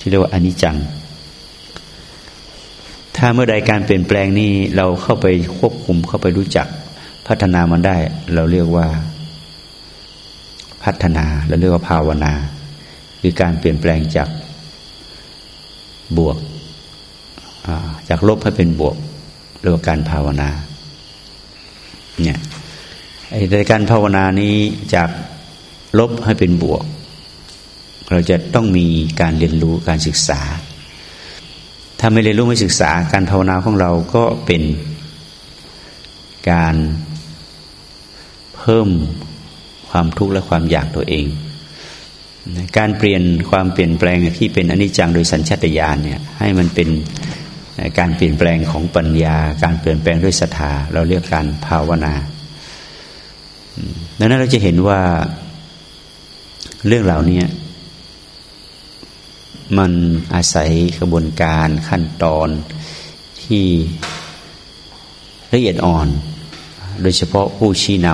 ที่เรียกว่าอนิจจัง ถ้าเมื่อใดการเปลี่ยนแปลงนี้เราเข้าไปควบคุมเข้าไปรู้จัก พัฒนามันได้ เราเรียกว่า พัฒนาเราเรียกว่าภาวนา คือการเปลี่ยนแปลงจาก บวกจากลบให้เป็นบวกเรียกว่าการภาวนา เนี่ยในการภาวนานี้จากลบให้เป็นบวก เราจะต้องมีการเรียนรู้การศึกษา ถ้าไม่เรียนรู้ไม่ศึกษา การภาวนาของเราก็เป็นการเพิ่มความทุกข์และความอยากตัวเอง การเปลี่ยนความเปลี่ยนแปลงที่เป็นอนิจจังโดยสัญชาตญาณเนี่ยให้มันเป็นการเปลี่ยนแปลงของปัญญา การเปลี่ยนแปลงด้วยศรัทธาเราเรียกการภาวนาดังนั้นเราจะเห็นว่าเรื่องเหล่านี้มันอาศัยกระบวนการขั้นตอนที่ละเอียดอ่อน โดยเฉพาะผู้ชี้น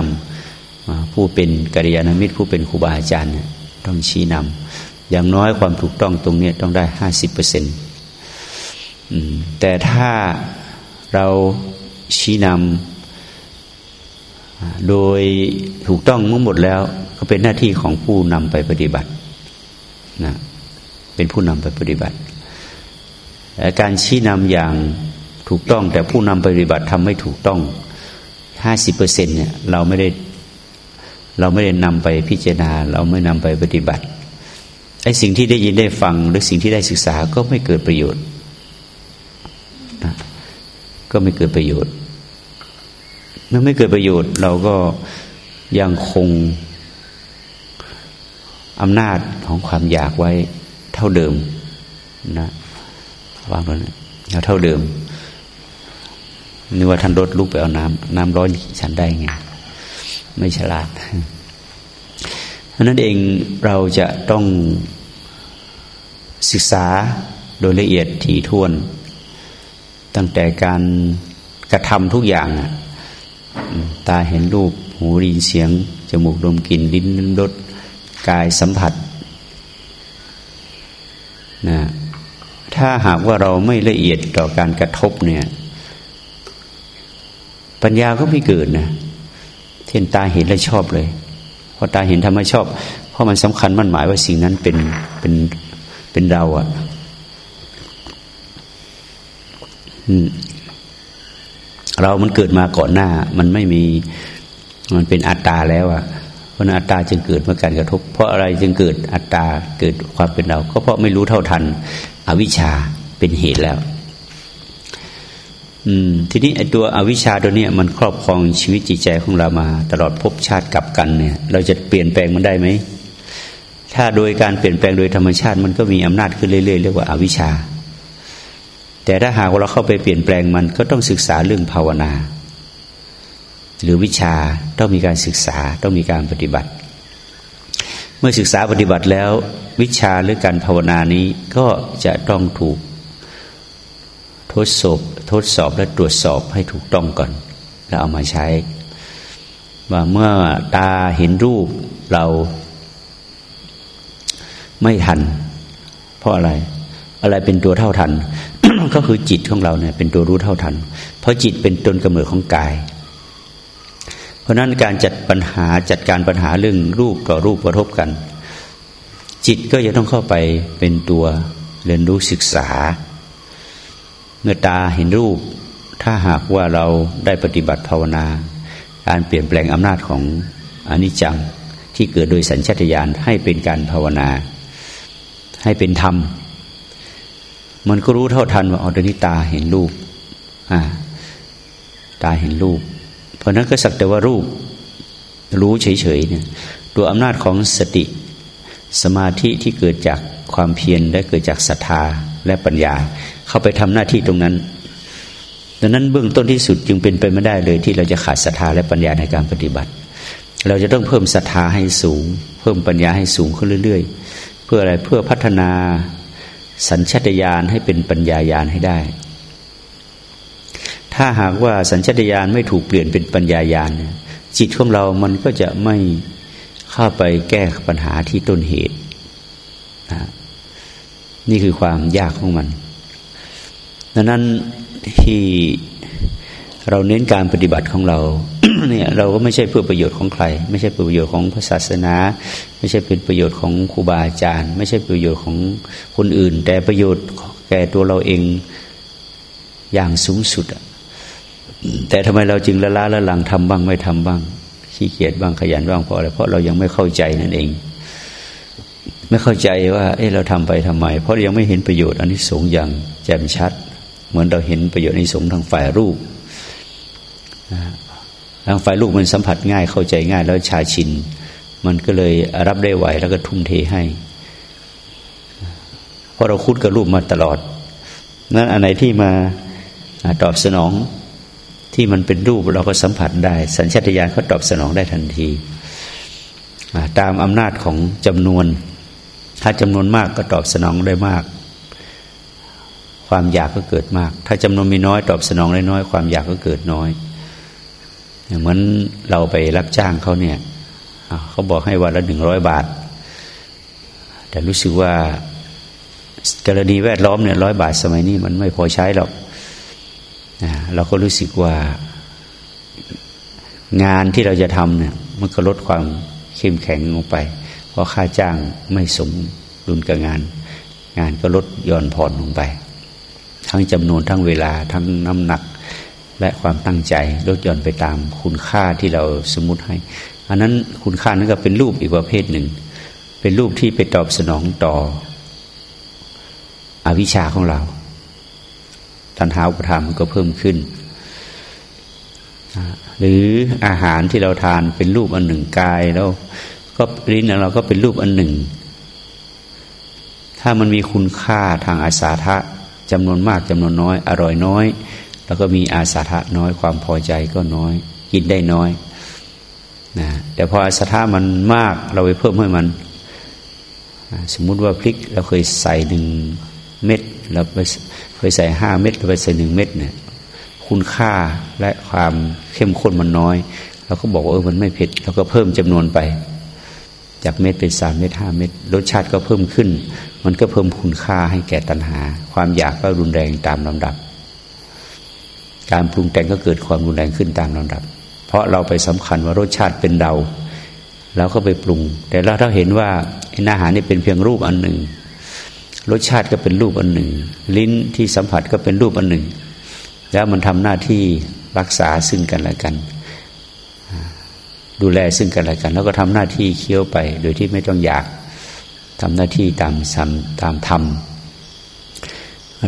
ำผู้เป็นกัลยาณมิตรผู้เป็นครูบาอาจารย์ ต้องชี้นำอย่างน้อยความถูกต้องตรงนี้ต้องได้ห้าสิบเปอร์เซ็นต์แต่ถ้าเราชี้นำโดยถูกต้องทั้งหมดแล้ว ก็เป็นหน้าที่ของผู้นำไปปฏิบัตินะเป็นผู้นำไปปฏิบัติการชี้นำอย่างถูกต้อง แต่ผู้นำปฏิบัติทำไม่ถูกต้องห้าสิบเปอร์เซ็นเนี่ยเราไม่ได้ เราไม่ได้นำไปพิจารณา เราไม่นำไปปฏิบัติไอ้สิ่งที่ได้ยินได้ฟังหรือสิ่งที่ได้ศึกษาก็ไม่เกิดประโยชน์นะก็ไม่เกิดประโยชน์ เมื่อไม่เกิดประโยชน์ เราก็ยังคงอำนาจของความอยากไว้เท่าเดิมนะวางตรงนี้เท่าเดิมนึกว่าท่านรถลุกไปเอาน้ำน้ำร้อนฉันได้ไง ไม่ฉลาดเพราะนั้นเองเราจะต้องศึกษาโดยละเอียดถี่ถ้วน ตั้งแต่การกระทำทุกอย่าง ตาเห็นรูป หูได้ยินเสียง จมูกดมกลิ่น ลิ้นรสกายสัมผัสนะถ้าหากว่าเราไม่ละเอียดต่อการกระทบเนี่ย ปัญญาก็ไม่เกิดนะ เช่นตาเห็นแล้วชอบเลยพอตาเห็นทำไมชอบ เพราะมันสำคัญมันหมายว่าสิ่งนั้นเป็นเป็นเป็นเราอะเรามันเกิดมาก่อนหน้า มันไม่มีมันเป็นอัตตาแล้วอะเพราะอัตตาจึงเกิดเมื่อการกระทบ เพราะอะไรจึงเกิดอัตตาเกิดความเป็นเรา ก็เพราะไม่รู้เท่าทัน อวิชชาเป็นเหตุแล้ว อืม ทีนี้ไอ้ตัวอวิชชาตัวนี้มันครอบครองชีวิตจิตใจของเรามา ตลอดภพชาติกับกันเนี่ย เราจะเปลี่ยนแปลงมันได้ไหมถ้าโดยการเปลี่ยนแปลงโดยธรรมชาติมันก็มีอำนาจขึ้นเรื่อยๆเรียกว่าอาวิชชา แต่ถ้าหากเราเข้าไปเปลี่ยนแปลงมันก็ต้องศึกษาเรื่องภาวนา หรือวิชาต้องมีการศึกษาต้องมีการปฏิบัติ เมื่อศึกษาปฏิบัติแล้ววิชาหรือการภาวนานี้ก็จะต้องถูก ทดสอบทดสอบและตรวจสอบให้ถูกต้องก่อน แล้วเอามาใช้ ว่าเมื่อตาเห็นรูปเราไม่ทัน เพราะอะไร อะไรเป็นตัวเท่าทัน ก็คือจิตของเราเนี่ย เป็นตัวรู้เท่าทัน เพราะจิตเป็นต้นกำเนิดของกาย เพราะนั้นการจัดปัญหาจัดการปัญหาเรื่องรูปต่อรูปกระทบกัน จิตก็จะต้องเข้าไปเป็นตัวเรียนรู้ศึกษา เมื่อตาเห็นรูป ถ้าหากว่าเราได้ปฏิบัติภาวนา การเปลี่ยนแปลงอำนาจของอนิจจังที่เกิดโดยสัญชาตญาณให้เป็นการภาวนา ให้เป็นธรรม มันก็รู้เท่าทันว่าอ๋อเดี๋ยวนี้ตาเห็นรูปอ่าตาเห็นรูป เพราะนั้นก็สักแต่ว่ารูป รู้เฉยๆเนี่ยตัวอำนาจของสติ สมาธิที่เกิดจากความเพียรและเกิดจากศรัทธาและปัญญา เข้าไปทำหน้าที่ตรงนั้น ดังนั้นเบื้องต้นที่สุดจึงเป็นไปไม่ได้เลย ที่เราจะขาดศรัทธาและปัญญาในการปฏิบัติ เราจะต้องเพิ่มศรัทธาให้สูง เพิ่มปัญญาให้สูงขึ้นเรื่อย ๆ เพื่ออะไรเพื่อพัฒนาสัญชตาตญาณให้เป็นปัญญายาณให้ได้ ถ้าหากว่าสัญชตาตญาณไม่ถูกเปลี่ยนเป็นปัญญายาณจิตของเรามันก็จะไม่เข้าไปแก้ปัญหาที่ต้นเหตุ นี่คือความยากของมัน ดังนั้นที่เราเน้นการปฏิบัติของเราเนี่ยเราก็ไม่ใช่เพื่อประโยชน์ของใคร ไม่ใช่เพื่อประโยชน์ของพระศาสนา ไม่ใช่เป็นประโยชน์ของครูบาอาจารย์ ไม่ใช่ประโยชน์ของคนอื่น แต่ประโยชน์แก่ตัวเราเองอย่างสูงสุดแต่ทำไมเราจึงละล้าละลังทำบ้างไม่ทำบ้างขี้เกียจบ้างขยันบ้างเพราะอะไรเพราะเรายังไม่เข้าใจนั่นเอง ไม่เข้าใจว่า เออเราทำไปทำไม เพราะยังไม่เห็นประโยชน์อันนี้สูงอย่างแจ่มชัด เหมือนเราเห็นประโยชน์ในสงทางฝ่ายรูปทางฝ่ายรูปมันสัมผัสง่ายเข้าใจง่ายแล้วชาชิน มันก็เลยรับได้ไหวแล้วก็ทุ่มเทให้เพราะเราคุ้นกับรูปมาตลอด นั้นอันไหนที่มาตอบสนองที่มันเป็นรูปเราก็สัมผัสได้ สัญชาตญาณเขาตอบสนองได้ทันทีตามอำนาจของจำนวน ถ้าจำนวนมากก็ตอบสนองได้มาก ความอยากก็เกิดมาก ถ้าจำนวนมีน้อยตอบสนองได้น้อย ความอยากก็เกิดน้อยเหมือนเราไปรับจ้างเขาเนี่ยเขาบอกให้วันละหนึ่งร้อยบาท แต่รู้สึกว่ากรณีแวดล้อมเนี่ยร้อยบาทสมัยนี้มันไม่พอใช้หรอกเราก็รู้สึกว่างานที่เราจะทำเนี่ยมันก็ลดความเข้มแข็งลงไป เพราะค่าจ้างไม่สมดุลกับงาน งานก็ลดย่อนผ่อนลงไป ทั้งจำนวนทั้งเวลาทั้งน้ำหนักและความตั้งใจลดหย่อนไปตามคุณค่าที่เราสมมติให้ อันนั้นคุณค่านั้นก็เป็นรูปอีกประเภทหนึ่ง เป็นรูปที่ไปตอบสนองต่ออวิชชาของเรา ตัณหาอุปทานมันก็เพิ่มขึ้น หรืออาหารที่เราทานเป็นรูปอันหนึ่งกายแล้ว ก็ลิ้นเราก็เป็นรูปอันหนึ่ง ถ้ามันมีคุณค่าทางอาสาทะ จำนวนมากจำนวนน้อย อร่อยน้อย แล้วก็มีอาสาทะน้อยความพอใจก็น้อย กินได้น้อยนะแต่พออาสาทะมันมากเราไปเพิ่มให้มัน สมมุติว่าพริกเราเคยใส่หนึ่งเม็ดเราไปเคยใส่ห้าเม็ดเราไปใส่หนึ่งเม็ดเนี่ยคุณค่าและความเข้มข้นมันน้อยเราก็บอกว่าเออมันไม่เผ็ดเราก็เพิ่มจำนวนไป จากเม็ดเป็นสามเม็ดห้าเม็ดรสชาติก็เพิ่มขึ้น มันก็เพิ่มคุณค่าให้แก่ตัณหา ความอยากก็รุนแรงตามลำดับ การปรุงแต่งก็เกิดความรุนแรงขึ้นตามลำดับ เพราะเราไปสำคัญว่ารสชาติเป็นเราเราก็ไปปรุง แต่เราถ้าเห็นว่าอาหารนี่เป็นเพียงรูปอันหนึ่ง รสชาติก็เป็นรูปอันหนึ่ง ลิ้นที่สัมผัสก็เป็นรูปอันหนึ่ง แล้วมันทำหน้าที่รักษาซึ่งกันและกัน ดูแลซึ่งกันและกัน แล้วก็ทำหน้าที่เคี้ยวไป โดยที่ไม่ต้องอยาก ทำหน้าที่ตามสัมตามธรรม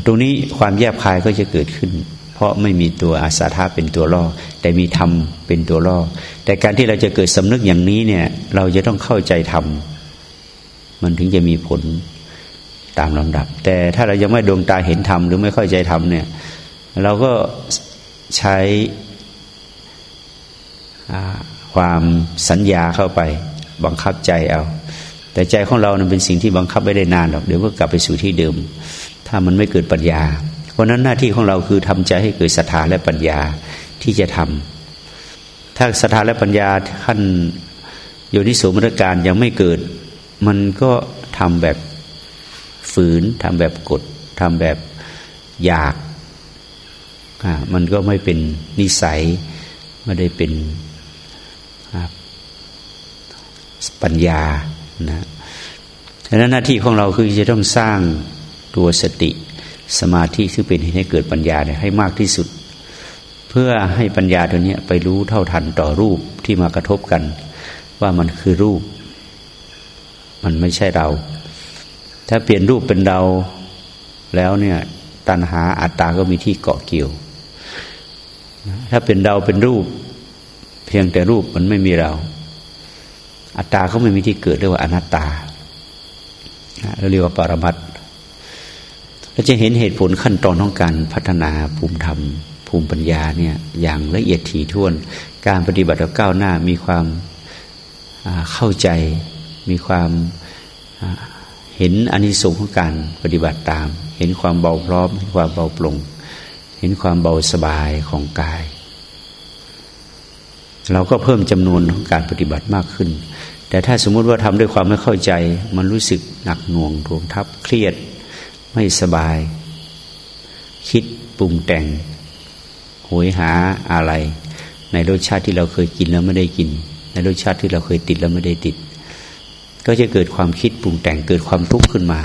ตรงนี้ความแยบคายก็จะเกิดขึ้น เพราะไม่มีตัวอาสาธาเป็นตัวล่อ แต่มีธรรมเป็นตัวล่อ แต่การที่เราจะเกิดสำนึกอย่างนี้เนี่ย เราจะต้องเข้าใจธรรม มันถึงจะมีผลตามลำดับ แต่ถ้าเรายังไม่ดวงตาเห็นธรรมหรือไม่เข้าใจธรรมเนี่ย เราก็ใช้ความสัญญาเข้าไป บังคับใจเอา แต่ใจของเราเป็นสิ่งที่บังคับไม่ได้นานหรอกเดี๋ยวก็กลับไปสู่ที่เดิม ถ้ามันไม่เกิดปัญญา เพราะนั้นหน้าที่ของเราคือทำใจให้เกิดศรัทธาและปัญญาที่จะทำถ้าศรัทธาและปัญญาขั้นโยนิสมรการยังไม่เกิด มันก็ทำแบบฝืนทำแบบกดทำแบบอยากมันก็ไม่เป็นนิสัยไม่ได้เป็นปัญญา นะดังนั้นหน้าที่ของเราคือจะต้องสร้างตัวสติสมาธิที่เป็นเหตุให้เกิดปัญญาเนี่ยให้มากที่สุด เพื่อให้ปัญญาตัวนี้ไปรู้เท่าทันต่อรูปที่มากระทบกัน ว่ามันคือรูป มันไม่ใช่เรา ถ้าเปลี่ยนรูปเป็นเราแล้วเนี่ยตัณหาอัตตาก็มีที่เกาะเกี่ยว ถ้าเป็นเราเป็นรูป เพียงแต่รูปมันไม่มีเรา อัตตาเขาไม่มีที่เกิดเรียกว่าอนัตตาเราเรียกว่าปรมัตเราจะเห็นเหตุผลขั้นตอนของการพัฒนาภูมิธรรม ภูมิปัญญาเนี่ยอย่างละเอียดถี่ถ้วน การปฏิบัติก้าวหน้ามีความเข้าใจ มีความเห็นอานิสงส์ของการปฏิบัติตาม เห็นความเบาพร้อมเห็นความเบาปลง เห็นความเบาสบายของกาย เราก็เพิ่มจำนวนของการปฏิบัติมากขึ้น แต่ถ้าสมมุติว่าทำด้วยความไม่เข้าใจ มันรู้สึกหนักหน่วงทวงทับเครียด ไม่สบาย คิดปรุงแต่งหวยหาอะไร ในรสชาติที่เราเคยกินแล้วไม่ได้กิน ในรสชาติที่เราเคยติดแล้วไม่ได้ติด ก็จะเกิดความคิดปรุงแต่งเกิดความทุกข์ขึ้นมา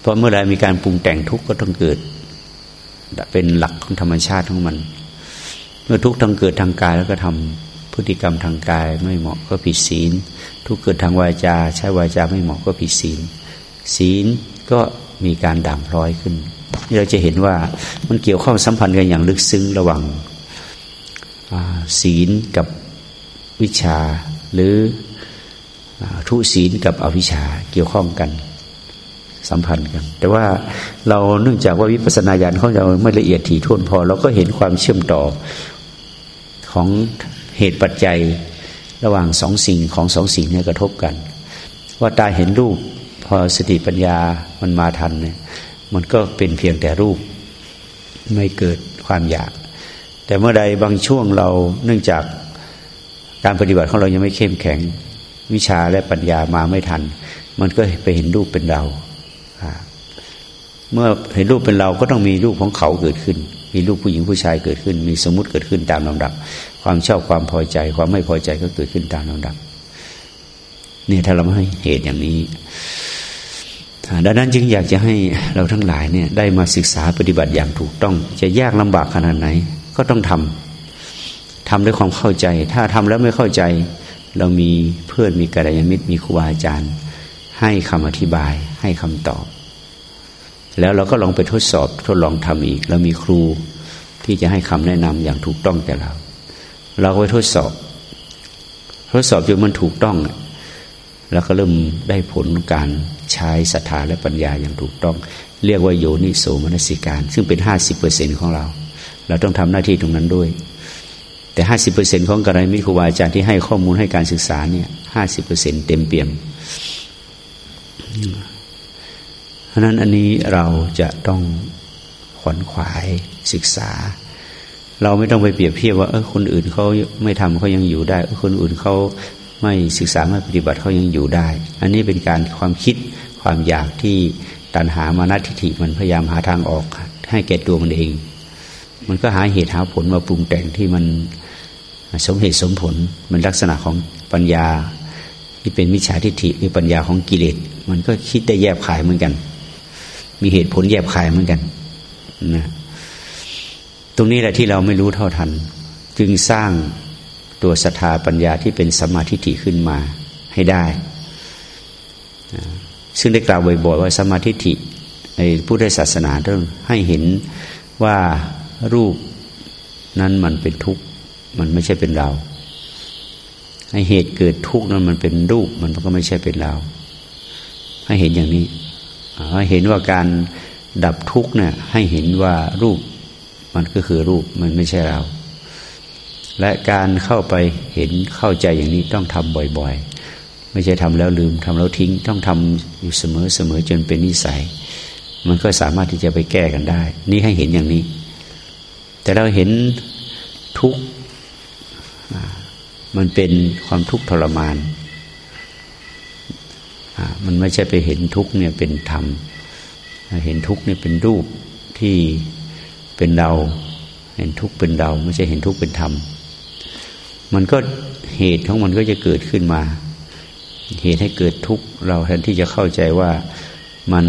เพราะเมื่อไรมีการปรุงแต่งทุกข์ก็ต้องเกิด เป็นหลักของธรรมชาติของมัน เมื่อทุกข์ทางเกิดทางกายแล้วก็ทำ พฤติกรรมทางกายไม่เหมาะก็ผิดศีล ทุกเกิดทางวาจา ใช้วาจาไม่เหมาะก็ผิดศีล ศีลก็มีการด่างพร้อยขึ้นนี่เราจะเห็นว่ามันเกี่ยวข้องสัมพันธ์กันอย่างลึกซึ้งระหว่างศีลกับวิชา หรือทุศีลกับอวิชชาเกี่ยวข้องกันสัมพันธ์กัน แต่ว่าเราเนื่องจากว่าวิปัสสนาญาณของเราไม่ละเอียดถี่ถ้วนพอ เราก็เห็นความเชื่อมต่อของ เหตุปัจจัยระหว่างสองสิ่งของสองสิ่งนี้กระทบกัน ว่าตาเห็นรูป พอสติปัญญามันมาทันเนี่ยมันก็เป็นเพียงแต่รูปไม่เกิดความอยาก แต่เมื่อใดบางช่วงเราเนื่องจากการปฏิบัติของเรายังไม่เข้มแข็ง วิชาและปัญญามาไม่ทัน มันก็ไปเห็นรูปเป็นเรา เมื่อเห็นรูปเป็นเราก็ต้องมีรูปของเขาเกิดขึ้น มีรูปผู้หญิงผู้ชายเกิดขึ้น มีสมมติเกิดขึ้นตามลำดับ ความชอบความพอใจ ความไม่พอใจก็เกิดขึ้นตามลำดับเนี่ยถ้าเราไม่ให้เหตุอย่างนี้ดังนั้นจึงอยากจะให้เราทั้งหลายเนี่ยได้มาศึกษาปฏิบัติอย่างถูกต้อง จะยากลำบากขนาดไหน ก็ต้องทำทำด้วยความเข้าใจ ถ้าทำแล้วไม่เข้าใจ เรามีเพื่อนมีกัลยาณมิตรมีครูบาอาจารย์ ให้คำอธิบาย ให้คำตอบ แล้วเราก็ลองไปทดสอบทดลองทำอีก เรามีครูที่จะให้คำแนะนำอย่างถูกต้องแต่เรา เราก็ไปทดสอบ ทดสอบจนมันถูกต้อง แล้วก็เริ่มได้ผลการใช้ศรัทธาและปัญญาอย่างถูกต้อง เรียกว่าโยนิโสมนสิการ ซึ่งเป็นห้าสิบเปอร์เซ็นของเรา เราต้องทำหน้าที่ตรงนั้นด้วย แต่ห้าสิบเปอร์เซ็นของกรณีมิครูบาอาจารย์ที่ให้ข้อมูลให้การศึกษาเนี่ยห้าสิบเปอร์เซ็นเต็มเปี่ยมเพราะนั้นอันนี้เราจะต้องขวนขวายศึกษา เราไม่ต้องไปเปรียบเทียบว่าเออคนอื่นเขาไม่ทำเขายังอยู่ได้ คนอื่นเขาไม่ศึกษาไม่ปฏิบัติเขายังอยู่ได้ อันนี้เป็นการความคิดความอยากที่ตันหามานัทิฐิมันพยายามหาทางออก ให้แก่ตัวมันเอง มันก็หาเหตุหาผลมาปรุงแต่งที่มันสมเหตุสมผล มันลักษณะของปัญญาที่เป็นมิจฉาทิฏฐิหรือปัญญาของกิเลสมันก็คิดได้แยบขายเหมือนกัน มีเหตุผลแยบคายเหมือนกันนะ ตรงนี้แหละที่เราไม่รู้เท่าทัน จึงสร้างตัวศรัทธาปัญญาที่เป็นสัมมาธิฏฐิขึ้นมาให้ได้ ซึ่งได้กล่าวบ่อยๆว่าสัมมาธิฏฐิในพุทธศาสนาต้องให้เห็นว่ารูปนั้นมันเป็นทุกข์มันไม่ใช่เป็นเราให้เหตุเกิดทุกข์นั้นมันเป็นรูปมันก็ไม่ใช่เป็นเรา ให้เห็นอย่างนี้ให้เห็นว่าการดับทุกข์เนี่ยให้เห็นว่ารูป มันก็คือรูปมันไม่ใช่เรา และการเข้าไปเห็นเข้าใจอย่างนี้ต้องทำบ่อยๆ ไม่ใช่ทำแล้วลืมทำแล้วทิ้ง ต้องทำอยู่เสมอเสมอจนเป็นนิสัย มันก็สามารถที่จะไปแก้กันได้ นี่ให้เห็นอย่างนี้ แต่เราเห็นทุกมันเป็นความทุกข์ทรมาน มันไม่ใช่ไปเห็นทุกเนี่ยเป็นธรรม เห็นทุกเนี่ยเป็นรูปที่ เป็นเรา เห็นทุกเป็นเรา ไม่ใช่เห็นทุกเป็นธรรม มันก็เหตุของมันก็จะเกิดขึ้นมา เหตุให้เกิดทุกข์เราแทนที่จะเข้าใจว่ามัน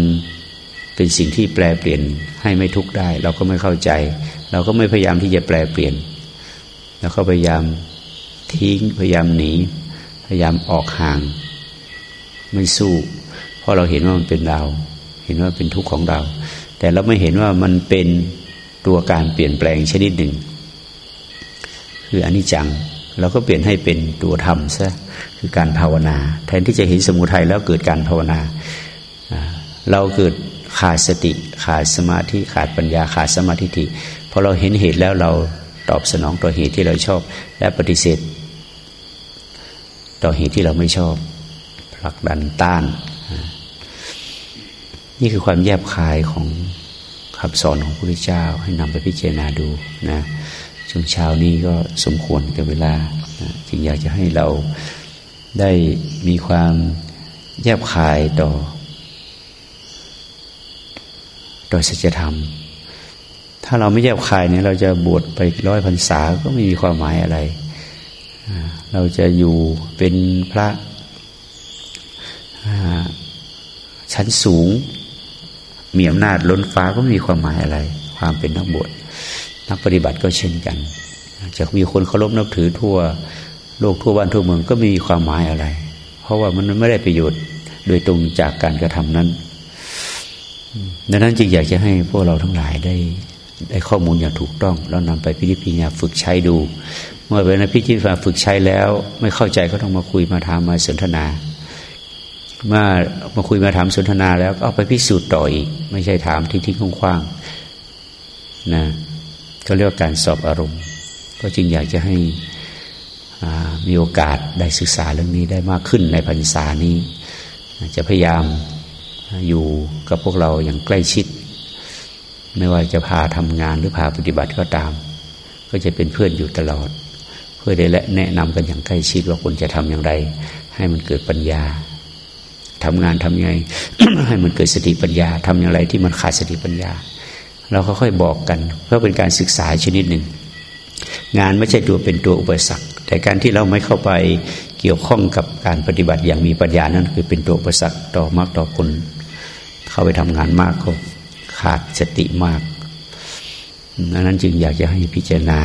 เป็นสิ่งที่แปลเปลี่ยนให้ไม่ทุกข์ได้ เราก็ไม่เข้าใจ เราก็ไม่พยายามที่จะแปลเปลี่ยน แล้วก็พยายามทิ้งพยายามหนี พยายามออกห่าง ไม่สู้ เพราะเราเห็นว่ามันเป็นเรา เห็นว่าเป็นทุกข์ของเรา แต่เราไม่เห็นว่ามันเป็น ตัวการเปลี่ยนแปลงชนิดหนึ่ง คืออนิจจังเราก็เปลี่ยนให้เป็นตัวธรรมซะคือการภาวนา แทนที่จะเห็นสมุทัยแล้วเกิดการภาวนา เราเกิดขาดสติ ขาดสมาธิขาดปัญญาขาดสมาธิิพอเราเห็นเหตุแล้วเราตอบสนองต่อเหตุที่เราชอบ และปฏิเสธ ต่อเหตุที่เราไม่ชอบผลักดันต้าน นี่คือความแยบคายของ คำสอนของพระพุทธเจ้าให้นำไปพิจารณาดูนะช่วงเช้านี้ก็สมควรกับเวลาจึงอยากจะให้เราได้มีความแยบคายต่อ ต่อสัจธรรม ถ้าเราไม่แยบคายเนี่ย เราจะบวชไปร้อยพรรษาก็ไม่มีความหมายอะไร เราจะอยู่เป็นพระชั้นสูง มีอำนาจล้นฟ้าก็ไม่มีความหมายอะไร ความเป็นนักบวชนักปฏิบัติก็เช่นกันจะมีคนเคารพนับถือทั่ว โลกทั่วบ้านทั่วเมืองก็ไม่มีความหมายอะไร เพราะว่ามันไม่ได้ประโยชน์โดยตรงจากการกระทำนั้นดังนั้นจึงอยากจะให้พวกเราทั้งหลายได้ได้ข้อมูลอย่างถูกต้อง แล้วนำไปพิจิตรญาฝึกใช้ดู เมื่อเป็นพิจิตรฝึกใช้แล้ว ไม่เข้าใจก็ต้องมาคุยมาถามมาสนทนา มื่อมาคุยมาถามสนทนาแล้วก็เอาไปพิสูจน์ต่ออีก ไม่ใช่ถามทิ้งๆคว่างๆนะก็เรียกว่าการสอบอารมณ์ ก็จึงอยากจะให้มีโอกาสได้ศึกษาเรื่องนี้ได้มากขึ้นในพรรษานี้ จะพยายามอยู่กับพวกเราอย่างใกล้ชิด ไม่ว่าจะพาทำงานหรือพาปฏิบัติก็ตาม ก็จะเป็นเพื่อนอยู่ตลอด เพื่อได้และแนะนำกันอย่างใกล้ชิดว่าควรจะทำอย่างไร ให้มันเกิดปัญญา ทำงานทำยังไง ให้มันเกิดสติปัญญาทำอย่างไรที่มันขาดสติปัญญา เราค่อยๆบอกกัน เพื่อเป็นการศึกษาชนิดหนึ่ง งานไม่ใช่ตัวเป็นตัวอุปสรรค แต่การที่เราไม่เข้าไปเกี่ยวข้องกับการปฏิบัติอย่างมีปัญญานั้นคือเป็นตัวอุปสรรคต่อมากต่อคนเข้าไปทำงานมากก็ขาดสติมากดังนั้นจึงอยากจะให้พิจารณา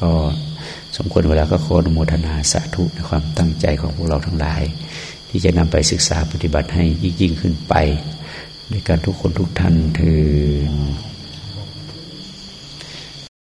ก็สมควรเวลาก็ขออนุโมทนาสาธุในความตั้งใจของพวกเราทั้งหลาย ที่จะนำไปศึกษาปฏิบัติให้ยิ่งยิ่งขึ้นไป ในการทุกคนทุกท่านถือ